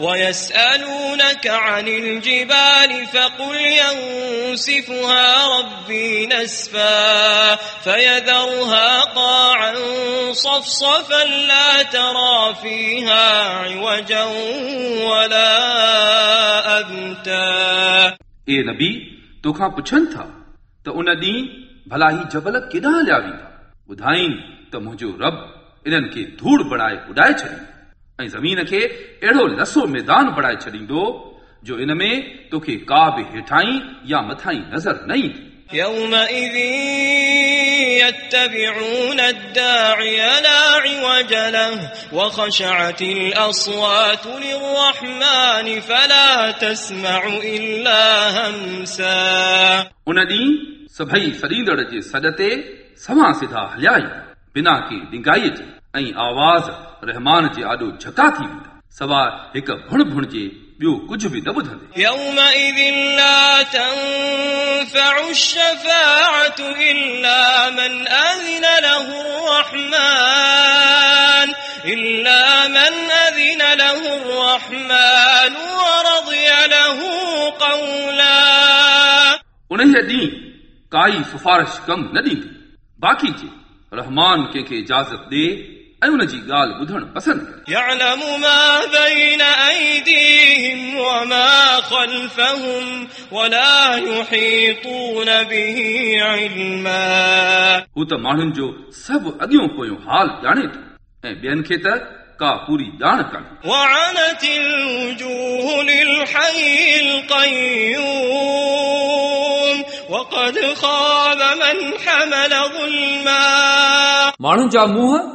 ويسألونك عن الجبال فقل ينسفها ربي نسفا فيذرها قاعا صفصفا لا ترى فيها عوجا ولا أبتا ए नबी तोखां पुछनि था त उन ॾींहुं भला ही जबल केॾांहुं हलिया वेंदा ॿुधाईनि त मुंहिंजो रब इन्हनि खे धूड़ बणाए उॾाए छॾींदो ऐं ज़मीन खे अहिड़ो लसो मैदान बणाए छॾींदो जो इन में तोखे का बि हेठाई या मथाई नज़र न ईंदी يومئذ يتبعون الداعي لا عوج له وخشعت الأصوات للرحمن فلا تسمع إلا همسا उन ॾींहुं सभई सॾींदड़ जे सॾ ते सवा सिधा हलिया ईंदा बिना के डिंगाईअ जे ऐं आवाज़ रहमान जे आॾो झका थी वेंदा सवाइ हिक भुण भुण जे ॿियो कुझु बि न ॿुधंदे يومئذ لا تنفع الشفاعة إلا من أذن له الرحمن إلا من أذن له الرحمن ورضي له قولا उन्हीअ ॾींहुं काई सिफारिश कमु न ॾींदी बाक़ी जे रहमान कंहिंखे इजाज़त ॾे ऐं उन जी ॻाल्हि ॿुधणु पसंदि करे يعلم ما بين أيديهم وما خلفهم ولا يحيطون به علما हू त माण्हुनि जो सभु अॻियों पोयों हाल ॼाणे थो ऐं ॿियनि खे त का पूरी ॼाण कान्हे وعنت الوجوه للحي القيوم وقد خاب من حمل ظلما माण्हुनि जा मुंहं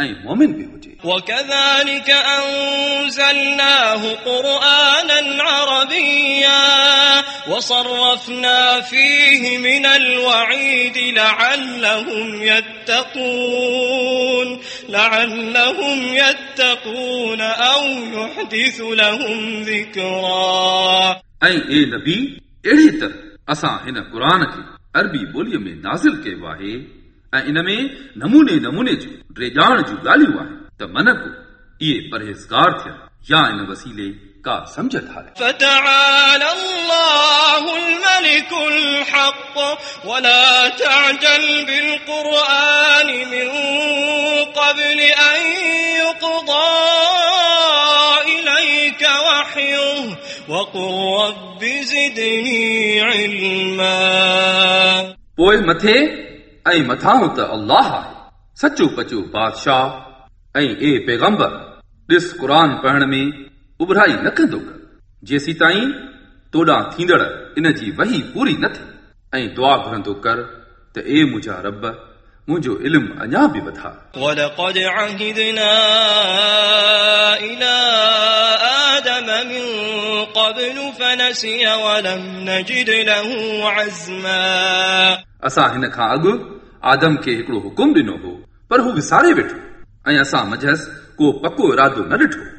ऐं मोमिन बि हुजे وكذلك أنزلناه قرآنا عربيا وصرفنا فيه من الوعيد لعلهم يتقون لعلهم يتقون أو يحدث لهم ذكرا ऐं ए नबी अहिड़ी तरह असां हिन क़ुर खे अरबी ॿोलीअ में नाज़िल कयो आहे ऐं इन में नमूने नमूने जूं रेॼाण जूं ॻाल्हियूं आहिनि त मन को इहे परहेज़गार थियनि या इन वसीले का सम्झ ठाहे पोइ मथे ऐं मथां त अल्लाह आहे सचो पचो बादशाह ऐं ए पैगंबर ॾिस क़ुर पढ़ण में उबराई न कंदो कर जेसी ताईं तोॾां थींदड़ इन जी वही पूरी न थिए ऐं दुआ घुरंदो कर त ए मुंहिंजा रब मुंहिंजो इल्मु अञा बि वधा ولقد عهدنا إلى آدم من قبل فنسي ولم نجد له عزما असां हिन खां अॻु आदम खे हिकिड़ो हुकुम ॾिनो हो, पर हू विसारे वेठो। ऐं असां मझसि को पको इरादो न ॾिठो।